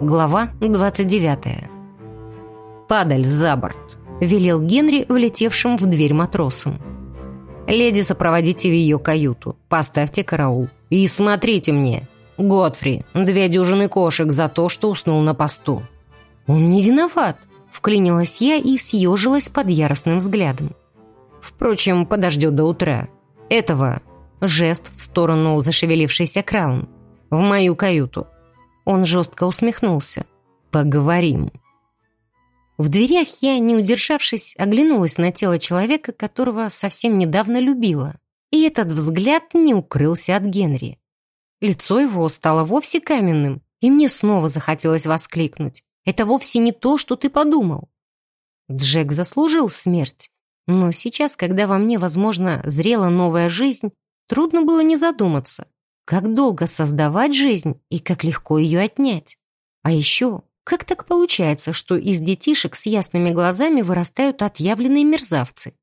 Глава 29. «Падаль за борт», — велел Генри, влетевшим в дверь матросом. «Леди, сопроводите в ее каюту, поставьте караул. И смотрите мне. Годфри, две дюжины кошек за то, что уснул на посту». «Он не виноват», — вклинилась я и съежилась под яростным взглядом. «Впрочем, подождет до утра. Этого...» — жест в сторону зашевелившейся Краун. «В мою каюту». Он жестко усмехнулся. «Поговорим». В дверях я, не удержавшись, оглянулась на тело человека, которого совсем недавно любила. И этот взгляд не укрылся от Генри. Лицо его стало вовсе каменным, и мне снова захотелось воскликнуть. «Это вовсе не то, что ты подумал». Джек заслужил смерть. Но сейчас, когда во мне, возможно, зрела новая жизнь, трудно было не задуматься. Как долго создавать жизнь и как легко ее отнять? А еще, как так получается, что из детишек с ясными глазами вырастают отъявленные мерзавцы?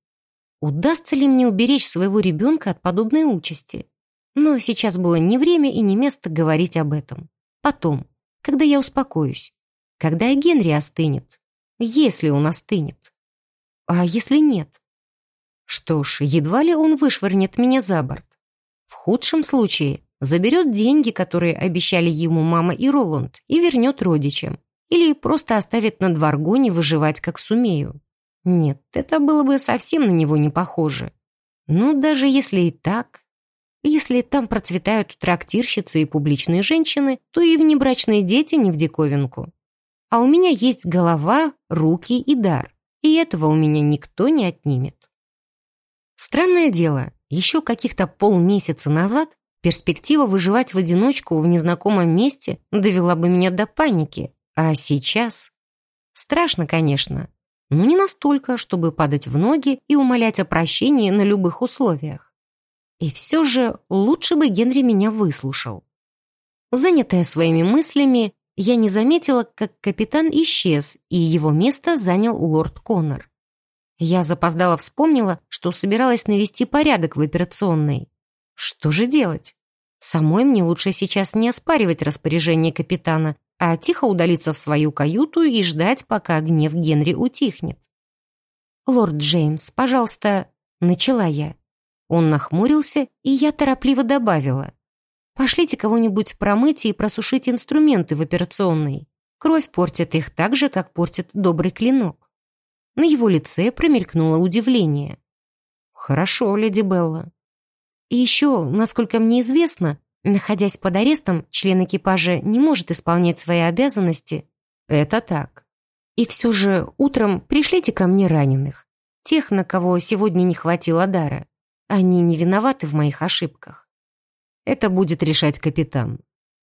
Удастся ли мне уберечь своего ребенка от подобной участи? Но сейчас было не время и не место говорить об этом. Потом, когда я успокоюсь, когда Генри остынет, если он остынет. А если нет? Что ж, едва ли он вышвырнет меня за борт. В худшем случае заберет деньги, которые обещали ему мама и Роланд, и вернет родичам. Или просто оставит на дворгоне выживать, как сумею. Нет, это было бы совсем на него не похоже. Но даже если и так, если там процветают трактирщицы и публичные женщины, то и внебрачные дети не в диковинку. А у меня есть голова, руки и дар, и этого у меня никто не отнимет. Странное дело, еще каких-то полмесяца назад Перспектива выживать в одиночку в незнакомом месте довела бы меня до паники. А сейчас... Страшно, конечно, но не настолько, чтобы падать в ноги и умолять о прощении на любых условиях. И все же лучше бы Генри меня выслушал. Занятая своими мыслями, я не заметила, как капитан исчез, и его место занял лорд Коннор. Я запоздала вспомнила, что собиралась навести порядок в операционной. Что же делать? Самой мне лучше сейчас не оспаривать распоряжение капитана, а тихо удалиться в свою каюту и ждать, пока гнев Генри утихнет. «Лорд Джеймс, пожалуйста...» — начала я. Он нахмурился, и я торопливо добавила. «Пошлите кого-нибудь промыть и просушить инструменты в операционной. Кровь портит их так же, как портит добрый клинок». На его лице промелькнуло удивление. «Хорошо, леди Белла. И еще, насколько мне известно, находясь под арестом, член экипажа не может исполнять свои обязанности. Это так. И все же утром пришлите ко мне раненых. Тех, на кого сегодня не хватило дара. Они не виноваты в моих ошибках. Это будет решать капитан.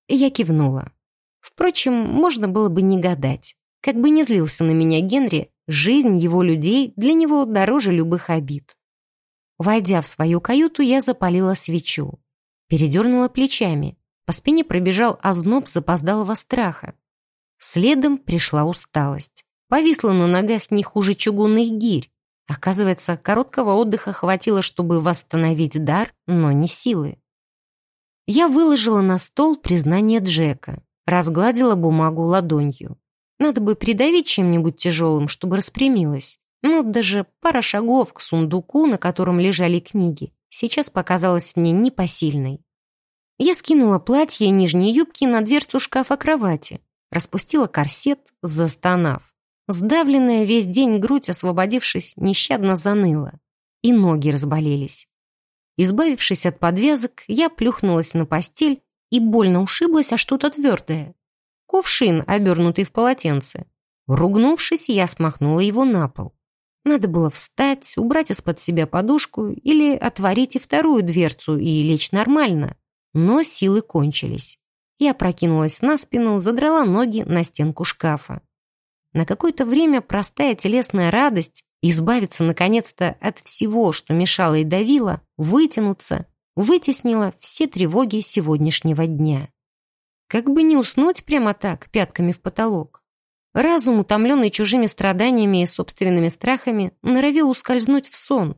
Я кивнула. Впрочем, можно было бы не гадать. Как бы не злился на меня Генри, жизнь его людей для него дороже любых обид. Войдя в свою каюту, я запалила свечу. Передернула плечами. По спине пробежал озноб запоздалого страха. Следом пришла усталость. Повисла на ногах не хуже чугунных гирь. Оказывается, короткого отдыха хватило, чтобы восстановить дар, но не силы. Я выложила на стол признание Джека, разгладила бумагу ладонью. Надо бы придавить чем-нибудь тяжелым, чтобы распрямилась. Но даже пара шагов к сундуку, на котором лежали книги, сейчас показалась мне непосильной. Я скинула платье и нижние юбки на дверцу шкафа кровати, распустила корсет, застонав. Сдавленная весь день грудь, освободившись, нещадно заныла. И ноги разболелись. Избавившись от подвязок, я плюхнулась на постель и больно ушиблась о что-то твердое. Кувшин, обернутый в полотенце. Ругнувшись, я смахнула его на пол. Надо было встать, убрать из-под себя подушку или отворить и вторую дверцу и лечь нормально. Но силы кончились. Я прокинулась на спину, задрала ноги на стенку шкафа. На какое-то время простая телесная радость избавиться наконец-то от всего, что мешало и давило, вытянуться, вытеснила все тревоги сегодняшнего дня. Как бы не уснуть прямо так, пятками в потолок. Разум, утомленный чужими страданиями и собственными страхами, норовил ускользнуть в сон.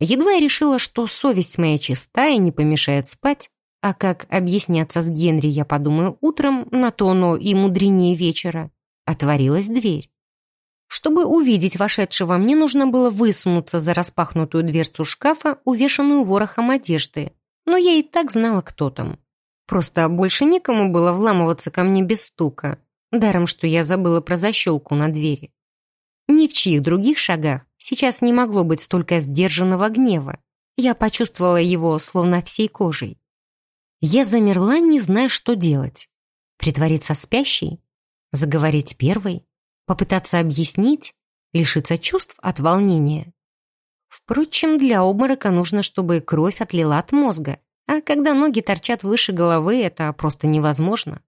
Едва я решила, что совесть моя чиста и не помешает спать, А как объясняться с Генри, я подумаю утром, на то оно и мудренее вечера. Отворилась дверь. Чтобы увидеть вошедшего, мне нужно было высунуться за распахнутую дверцу шкафа, увешанную ворохом одежды. Но я и так знала, кто там. Просто больше некому было вламываться ко мне без стука. Даром, что я забыла про защелку на двери. Ни в чьих других шагах сейчас не могло быть столько сдержанного гнева. Я почувствовала его словно всей кожей. Я замерла, не зная, что делать. Притвориться спящей? Заговорить первой? Попытаться объяснить? Лишиться чувств от волнения? Впрочем, для обморока нужно, чтобы кровь отлила от мозга, а когда ноги торчат выше головы, это просто невозможно.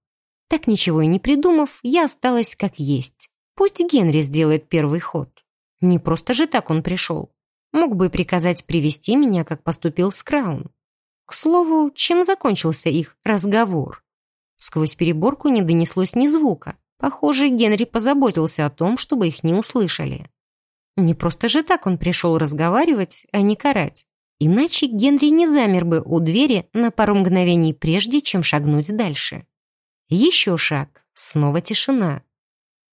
Так ничего и не придумав, я осталась как есть. Пусть Генри сделает первый ход. Не просто же так он пришел. Мог бы приказать привести меня, как поступил с Краун. К слову, чем закончился их разговор? Сквозь переборку не донеслось ни звука. Похоже, Генри позаботился о том, чтобы их не услышали. Не просто же так он пришел разговаривать, а не карать. Иначе Генри не замер бы у двери на пару мгновений прежде, чем шагнуть дальше. Еще шаг, снова тишина.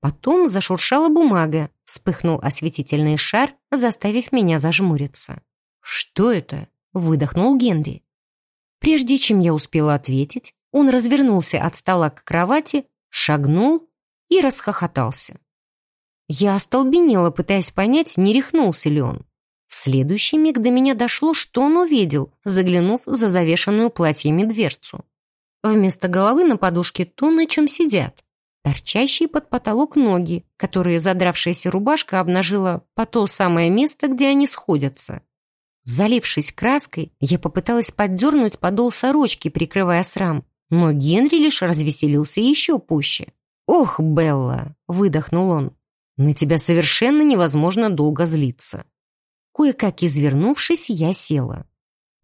Потом зашуршала бумага, вспыхнул осветительный шар, заставив меня зажмуриться. «Что это?» — выдохнул Генри. Прежде чем я успела ответить, он развернулся от стола к кровати, шагнул и расхохотался. Я остолбенела, пытаясь понять, не рехнулся ли он. В следующий миг до меня дошло, что он увидел, заглянув за завешенную платьями дверцу. Вместо головы на подушке то, на чем сидят. Торчащие под потолок ноги, которые задравшаяся рубашка обнажила по то самое место, где они сходятся. Залившись краской, я попыталась поддернуть подол сорочки, прикрывая срам, но Генри лишь развеселился еще пуще. «Ох, Белла!» — выдохнул он. «На тебя совершенно невозможно долго злиться». Кое-как извернувшись, я села.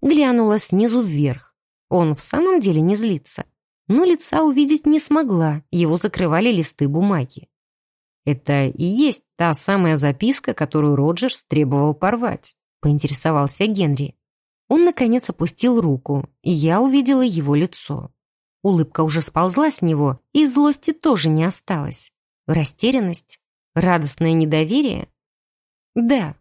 Глянула снизу вверх. Он в самом деле не злится. Но лица увидеть не смогла, его закрывали листы бумаги. Это и есть та самая записка, которую Роджерс требовал порвать, поинтересовался Генри. Он, наконец, опустил руку, и я увидела его лицо. Улыбка уже сползла с него, и злости тоже не осталось. Растерянность? Радостное недоверие? Да,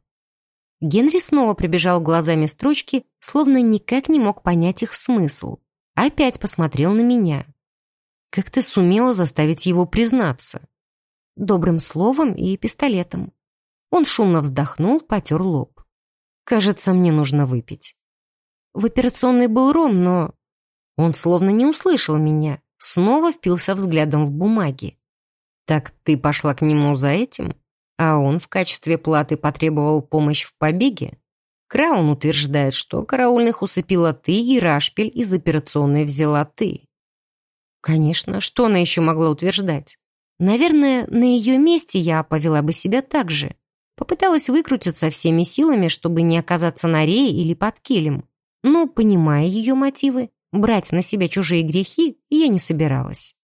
Генри снова пробежал глазами строчки, словно никак не мог понять их смысл. Опять посмотрел на меня. «Как ты сумела заставить его признаться?» Добрым словом и пистолетом. Он шумно вздохнул, потер лоб. «Кажется, мне нужно выпить». В операционной был ром, но... Он словно не услышал меня, снова впился взглядом в бумаги. «Так ты пошла к нему за этим?» А он в качестве платы потребовал помощь в побеге. Краун утверждает, что караульных усыпила ты и Рашпель из операционной взяла ты. Конечно, что она еще могла утверждать? Наверное, на ее месте я повела бы себя так же. Попыталась выкрутиться всеми силами, чтобы не оказаться на рее или под килем. Но, понимая ее мотивы, брать на себя чужие грехи я не собиралась.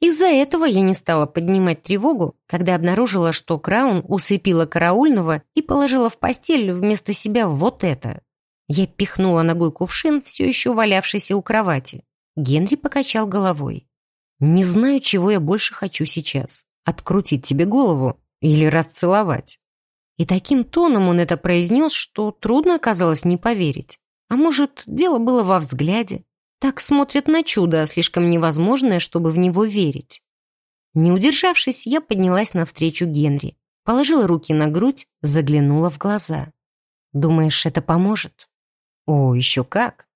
Из-за этого я не стала поднимать тревогу, когда обнаружила, что Краун усыпила караульного и положила в постель вместо себя вот это. Я пихнула ногой кувшин, все еще валявшийся у кровати. Генри покачал головой. «Не знаю, чего я больше хочу сейчас. Открутить тебе голову или расцеловать». И таким тоном он это произнес, что трудно оказалось не поверить. А может, дело было во взгляде. Так смотрят на чудо, слишком невозможное, чтобы в него верить. Не удержавшись, я поднялась навстречу Генри, положила руки на грудь, заглянула в глаза. «Думаешь, это поможет?» «О, еще как!»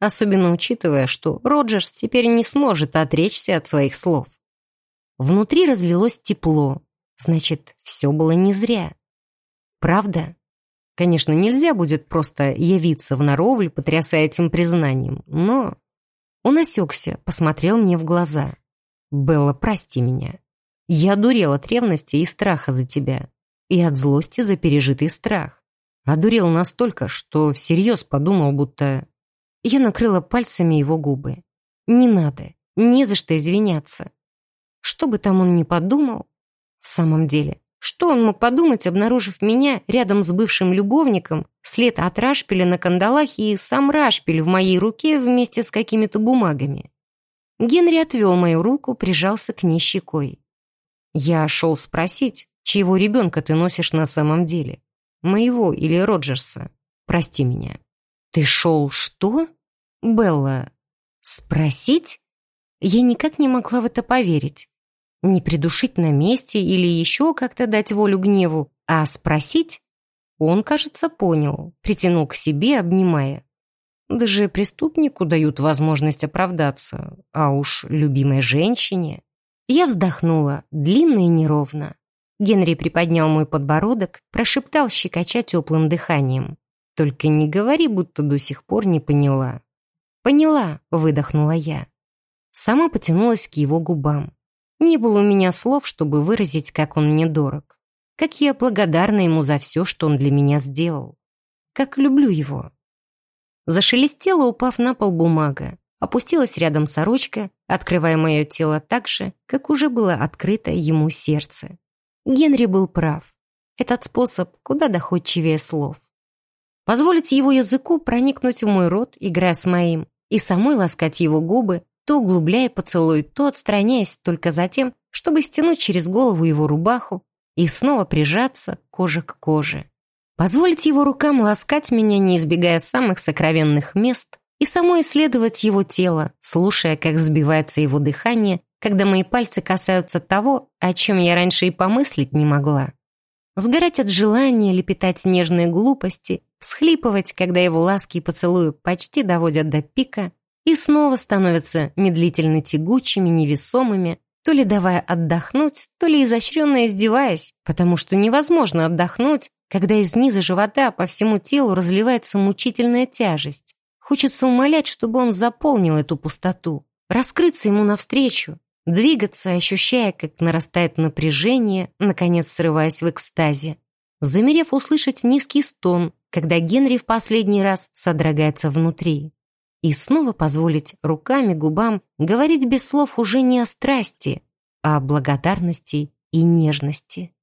Особенно учитывая, что Роджерс теперь не сможет отречься от своих слов. Внутри разлилось тепло, значит, все было не зря. Правда? Конечно, нельзя будет просто явиться в Наровль, потрясая этим признанием, но он осекся, посмотрел мне в глаза. «Белла, прости меня. Я дурел от ревности и страха за тебя. И от злости за пережитый страх. Одурел настолько, что всерьез подумал, будто... Я накрыла пальцами его губы. Не надо, не за что извиняться. Что бы там он ни подумал, в самом деле, Что он мог подумать, обнаружив меня рядом с бывшим любовником, след от рашпиля на кандалах и сам рашпиль в моей руке вместе с какими-то бумагами? Генри отвел мою руку, прижался к ней щекой. Я шел спросить, чьего ребенка ты носишь на самом деле? Моего или Роджерса? Прости меня. Ты шел что? Белла, спросить? Я никак не могла в это поверить. Не придушить на месте или еще как-то дать волю гневу, а спросить? Он, кажется, понял, притянул к себе, обнимая. Даже преступнику дают возможность оправдаться, а уж любимой женщине. Я вздохнула, длинно и неровно. Генри приподнял мой подбородок, прошептал, щекоча теплым дыханием. «Только не говори, будто до сих пор не поняла». «Поняла», — выдохнула я. Сама потянулась к его губам. Не было у меня слов, чтобы выразить, как он мне дорог. Как я благодарна ему за все, что он для меня сделал. Как люблю его. Зашелестела, упав на пол бумага. Опустилась рядом сорочка, открывая мое тело так же, как уже было открыто ему сердце. Генри был прав. Этот способ куда доходчивее слов. Позволить его языку проникнуть в мой рот, играя с моим, и самой ласкать его губы, то углубляя поцелуй, то отстраняясь только за тем, чтобы стянуть через голову его рубаху и снова прижаться кожа к коже. Позволить его рукам ласкать меня, не избегая самых сокровенных мест, и самой исследовать его тело, слушая, как сбивается его дыхание, когда мои пальцы касаются того, о чем я раньше и помыслить не могла. Сгорать от желания лепетать нежные глупости, всхлипывать, когда его ласки и поцелуи почти доводят до пика, и снова становятся медлительно тягучими, невесомыми, то ли давая отдохнуть, то ли изощренно издеваясь, потому что невозможно отдохнуть, когда из низа живота по всему телу разливается мучительная тяжесть. Хочется умолять, чтобы он заполнил эту пустоту, раскрыться ему навстречу, двигаться, ощущая, как нарастает напряжение, наконец срываясь в экстазе. Замерев услышать низкий стон, когда Генри в последний раз содрогается внутри и снова позволить руками, губам говорить без слов уже не о страсти, а о благодарности и нежности.